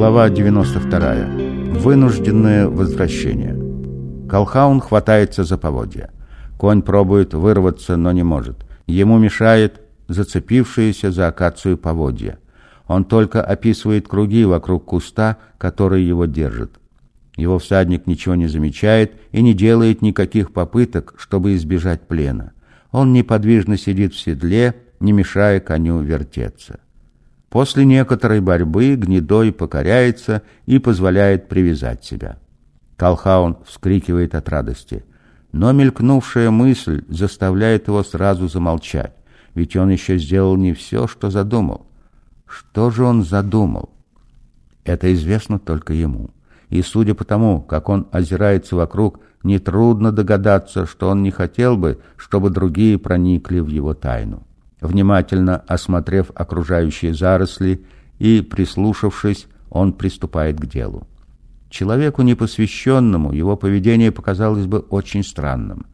Глава 92. Вынужденное возвращение. Колхаун хватается за поводья. Конь пробует вырваться, но не может. Ему мешает зацепившиеся за акацию поводья. Он только описывает круги вокруг куста, который его держит. Его всадник ничего не замечает и не делает никаких попыток, чтобы избежать плена. Он неподвижно сидит в седле, не мешая коню вертеться. После некоторой борьбы гнедой покоряется и позволяет привязать себя. Колхаун вскрикивает от радости. Но мелькнувшая мысль заставляет его сразу замолчать, ведь он еще сделал не все, что задумал. Что же он задумал? Это известно только ему. И судя по тому, как он озирается вокруг, нетрудно догадаться, что он не хотел бы, чтобы другие проникли в его тайну. Внимательно осмотрев окружающие заросли и прислушавшись, он приступает к делу. Человеку непосвященному его поведение показалось бы очень странным.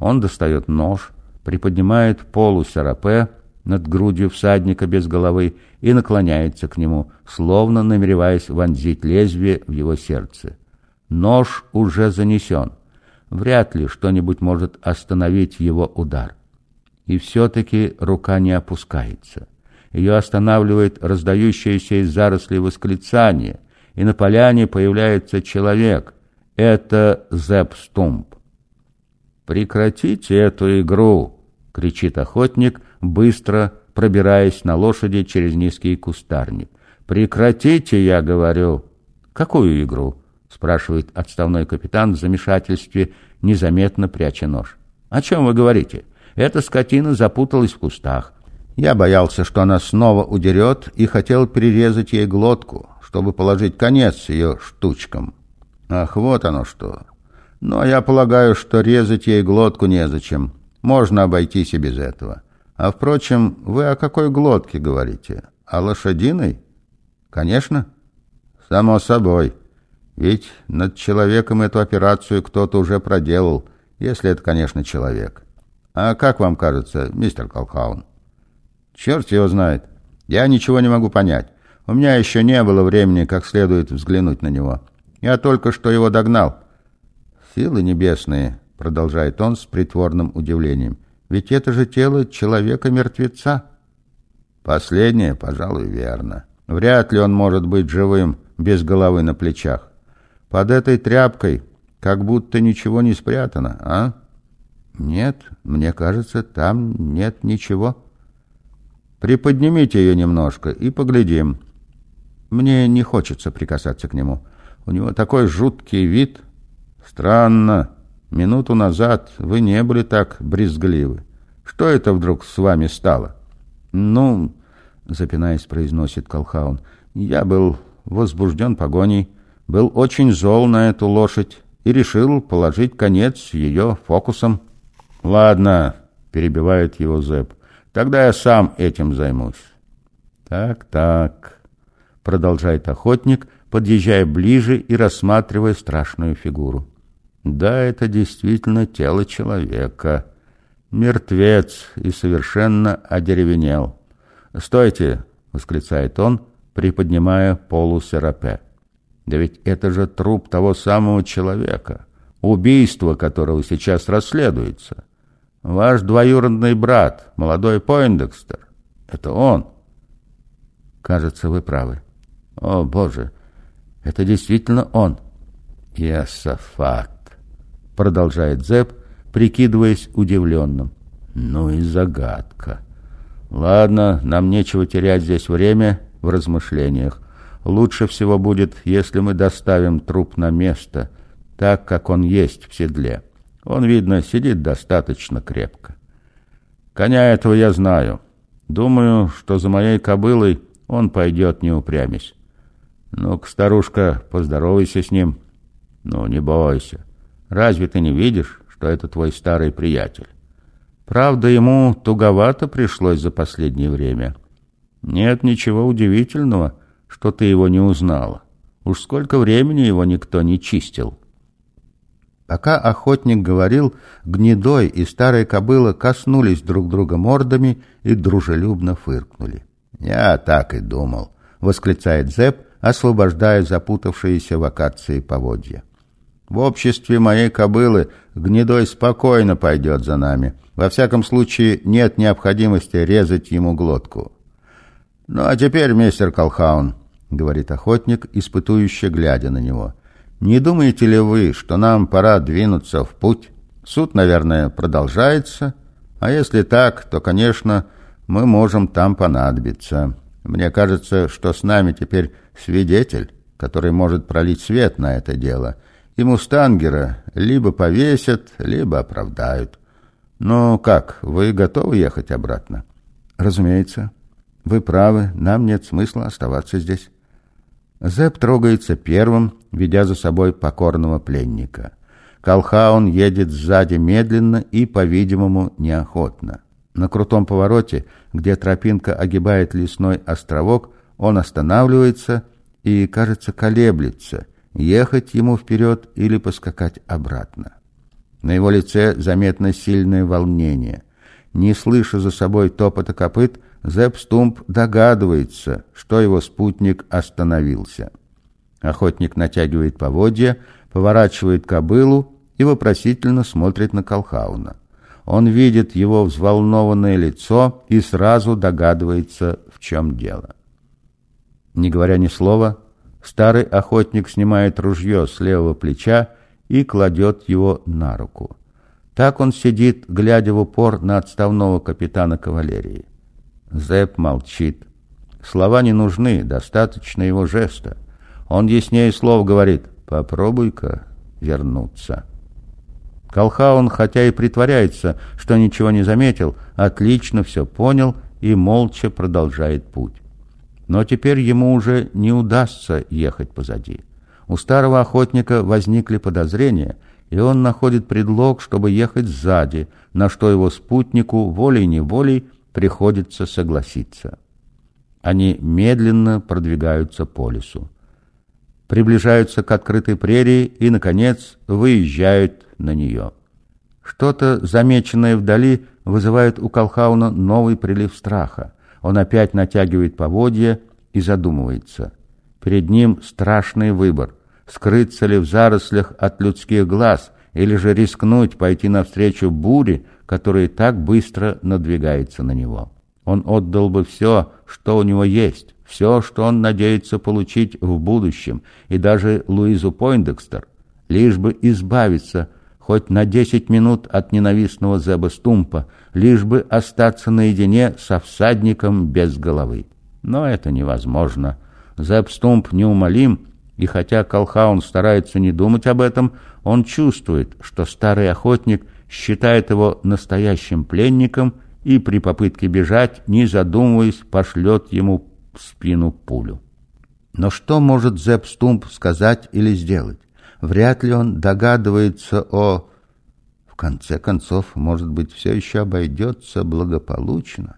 Он достает нож, приподнимает полу сарапе над грудью всадника без головы и наклоняется к нему, словно намереваясь вонзить лезвие в его сердце. Нож уже занесен. Вряд ли что-нибудь может остановить его удар. И все-таки рука не опускается. Ее останавливает раздающееся из зарослей восклицание, и на поляне появляется человек. Это Зепп Стумп. «Прекратите эту игру!» — кричит охотник, быстро пробираясь на лошади через низкий кустарник. «Прекратите, я говорю!» «Какую игру?» — спрашивает отставной капитан в замешательстве, незаметно пряча нож. «О чем вы говорите?» Эта скотина запуталась в кустах. Я боялся, что она снова удерет, и хотел перерезать ей глотку, чтобы положить конец ее штучкам. Ах, вот оно что. Но я полагаю, что резать ей глотку незачем. Можно обойтись и без этого. А, впрочем, вы о какой глотке говорите? О лошадиной? Конечно. Само собой. Ведь над человеком эту операцию кто-то уже проделал, если это, конечно, человек. А как вам кажется, мистер Колхаун? Черт его знает. Я ничего не могу понять. У меня еще не было времени как следует взглянуть на него. Я только что его догнал. Силы небесные, продолжает он с притворным удивлением. Ведь это же тело человека-мертвеца. Последнее, пожалуй, верно. Вряд ли он может быть живым без головы на плечах. Под этой тряпкой как будто ничего не спрятано, а? «Нет, мне кажется, там нет ничего». «Приподнимите ее немножко и поглядим». Мне не хочется прикасаться к нему. У него такой жуткий вид. Странно. Минуту назад вы не были так брезгливы. Что это вдруг с вами стало? Ну, запинаясь, произносит Колхаун, я был возбужден погоней, был очень зол на эту лошадь и решил положить конец ее фокусом. «Ладно», — перебивает его Зэп, — «тогда я сам этим займусь». «Так, так», — продолжает охотник, подъезжая ближе и рассматривая страшную фигуру. «Да, это действительно тело человека. Мертвец и совершенно одеревенел. Стойте!» — восклицает он, приподнимая полу серапе. «Да ведь это же труп того самого человека, убийство которого сейчас расследуется. Ваш двоюродный брат, молодой Пойндекстер. Это он. Кажется, вы правы. О, Боже, это действительно он. Ясафат, продолжает Зэп, прикидываясь удивленным. Ну и загадка. Ладно, нам нечего терять здесь время в размышлениях. Лучше всего будет, если мы доставим труп на место, так, как он есть в седле. Он, видно, сидит достаточно крепко. Коня этого я знаю. Думаю, что за моей кобылой он пойдет, не упрямясь. Ну-ка, старушка, поздоровайся с ним. Ну, не бойся. Разве ты не видишь, что это твой старый приятель? Правда, ему туговато пришлось за последнее время. Нет ничего удивительного, что ты его не узнала. Уж сколько времени его никто не чистил. Пока охотник говорил, гнедой и старая кобыла коснулись друг друга мордами и дружелюбно фыркнули. «Я так и думал», — восклицает Зэп, освобождая запутавшиеся в акации поводья. В обществе моей кобылы гнедой спокойно пойдет за нами. Во всяком случае, нет необходимости резать ему глотку. «Ну а теперь, мистер Колхаун», — говорит охотник, испытующе глядя на него, — «не думаете ли вы, что нам пора двинуться в путь? Суд, наверное, продолжается, а если так, то, конечно, мы можем там понадобиться. Мне кажется, что с нами теперь свидетель, который может пролить свет на это дело» и мустангера либо повесят, либо оправдают. Но как, вы готовы ехать обратно? Разумеется. Вы правы, нам нет смысла оставаться здесь. Зэп трогается первым, ведя за собой покорного пленника. Колхаун едет сзади медленно и, по-видимому, неохотно. На крутом повороте, где тропинка огибает лесной островок, он останавливается и, кажется, колеблется — ехать ему вперед или поскакать обратно. На его лице заметно сильное волнение. Не слыша за собой топота копыт, Зепп Стумп догадывается, что его спутник остановился. Охотник натягивает поводья, поворачивает кобылу и вопросительно смотрит на Колхауна. Он видит его взволнованное лицо и сразу догадывается, в чем дело. Не говоря ни слова, Старый охотник снимает ружье с левого плеча и кладет его на руку. Так он сидит, глядя в упор на отставного капитана кавалерии. Зэп молчит. Слова не нужны, достаточно его жеста. Он яснее слов говорит «попробуй-ка вернуться». Колхаун, хотя и притворяется, что ничего не заметил, отлично все понял и молча продолжает путь. Но теперь ему уже не удастся ехать позади. У старого охотника возникли подозрения, и он находит предлог, чтобы ехать сзади, на что его спутнику волей-неволей приходится согласиться. Они медленно продвигаются по лесу. Приближаются к открытой прерии и, наконец, выезжают на нее. Что-то, замеченное вдали, вызывает у Колхауна новый прилив страха. Он опять натягивает поводья и задумывается. Перед ним страшный выбор — скрыться ли в зарослях от людских глаз или же рискнуть пойти навстречу буре, которая так быстро надвигается на него. Он отдал бы все, что у него есть, все, что он надеется получить в будущем, и даже Луизу Пойндекстер, лишь бы избавиться хоть на десять минут от ненавистного Зеба Стумпа, лишь бы остаться наедине со всадником без головы. Но это невозможно. Зеб Стумп неумолим, и хотя Колхаун старается не думать об этом, он чувствует, что старый охотник считает его настоящим пленником и при попытке бежать, не задумываясь, пошлет ему в спину пулю. Но что может Зеб Стумп сказать или сделать? Вряд ли он догадывается о... В конце концов, может быть, все еще обойдется благополучно.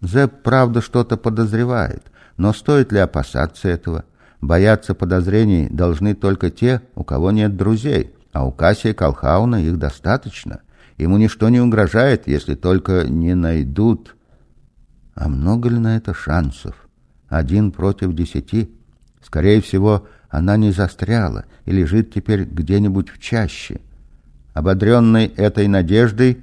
Зэп, правда, что-то подозревает, но стоит ли опасаться этого? Бояться подозрений должны только те, у кого нет друзей, а у Кассия Колхауна их достаточно. Ему ничто не угрожает, если только не найдут. А много ли на это шансов? Один против десяти? Скорее всего, она не застряла и лежит теперь где-нибудь в чаще. Ободренный этой надеждой,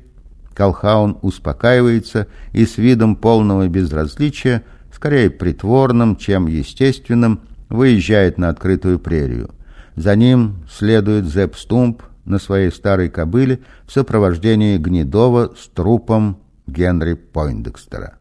Колхаун успокаивается и с видом полного безразличия, скорее притворным, чем естественным, выезжает на открытую прерию. За ним следует Зепп Стумп на своей старой кобыле в сопровождении Гнедова с трупом Генри Пойндекстера.